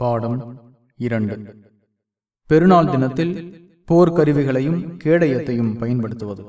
பாடம் இரண்டு. பெருநாள் தினத்தில் போர்க்கருவிகளையும் கேடயத்தையும் பயன்படுத்துவது.